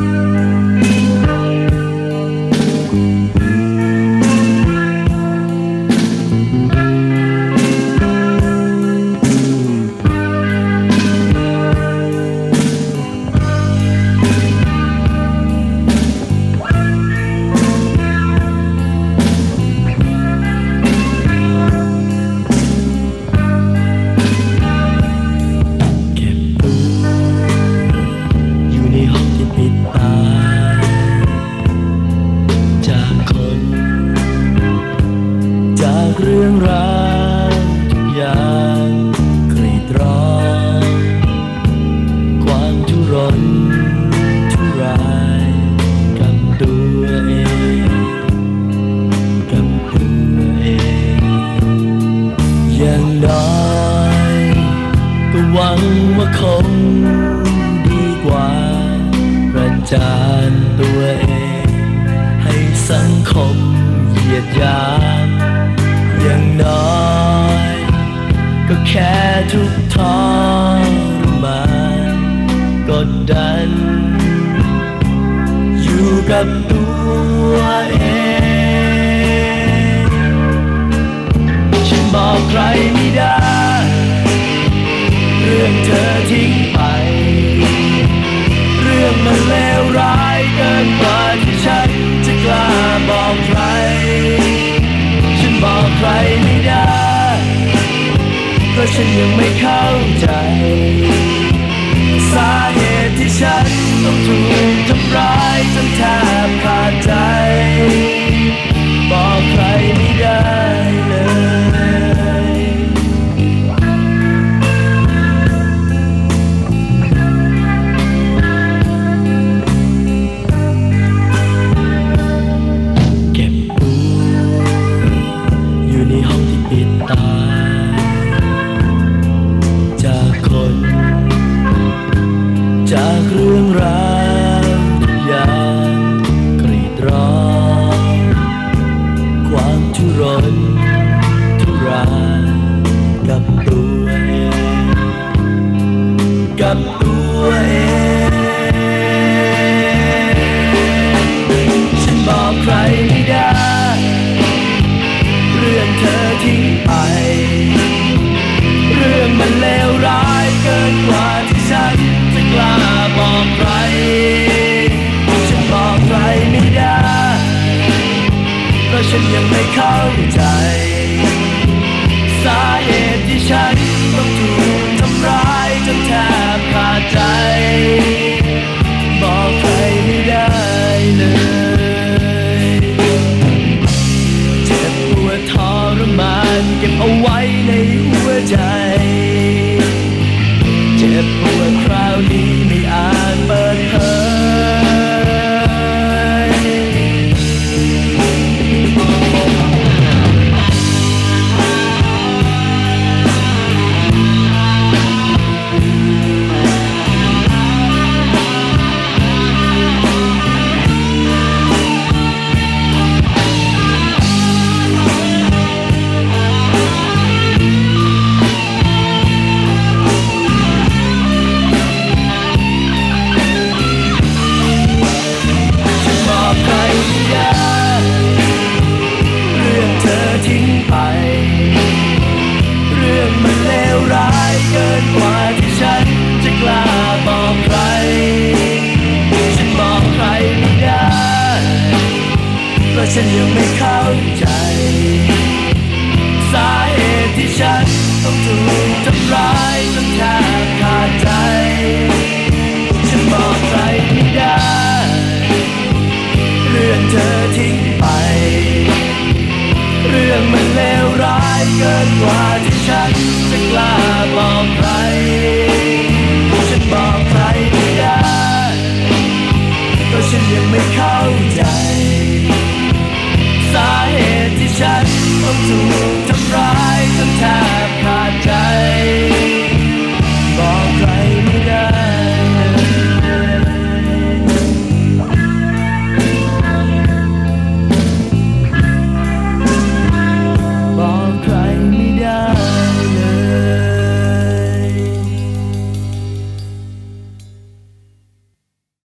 เเรื่องราวทุกอย่างกรีดร้องความทุรนทุรายกับตัวเองกับตัวเองอย่างน้อยก็หวังว่าคงดีกว่าประจานตัวเอง ให้สังคมเหยียดยาม แค่ทุกทรมานกดดัน อยู่กับตัวเองฉันบอกใครไม่ได้ เรื่องเธอ ยังไม่เข้าใจ เรื่องราวทุกอย่างกรีดร้องความทุรนทุรายกับตัวเอง กับตัวเองฉันบอกใครไม่ได้ เรื่องเธอทิ้งไป เรื่องมันเลวร้ายเกินกว่าที่ฉันจะกล้า บอกใคร ฉันบอกใครไม่ได้ เพราะฉันยังไม่เข้าใจ สาเหตุที่ฉันต้องถูกทำร้ายจนแทบขาดใจ บอกใครไม่ได้เลยเจ็บปวดทรมานเก็บเอาไว้ในหัวใจ เกินกว่าที่ฉันจะกล้าบอกใคร ฉันบอกใครไม่ได้ เพราะฉันยังไม่เข้าใจ สาเหตุที่ฉันต้องถูกทำร้ายจนแทบขาดใจ ฉันบอกใครไม่ได้ เรื่องเธอทิ้งไป เรื่องมันเลวร้ายเกินกว่า จะกล้าบอกใคร ฉันบอกใครไม่ได้เพราะฉันยังไม่เข้าใจ สาเหตุที่ฉันต้องถูกทำร้ายจนแทบขาดใจ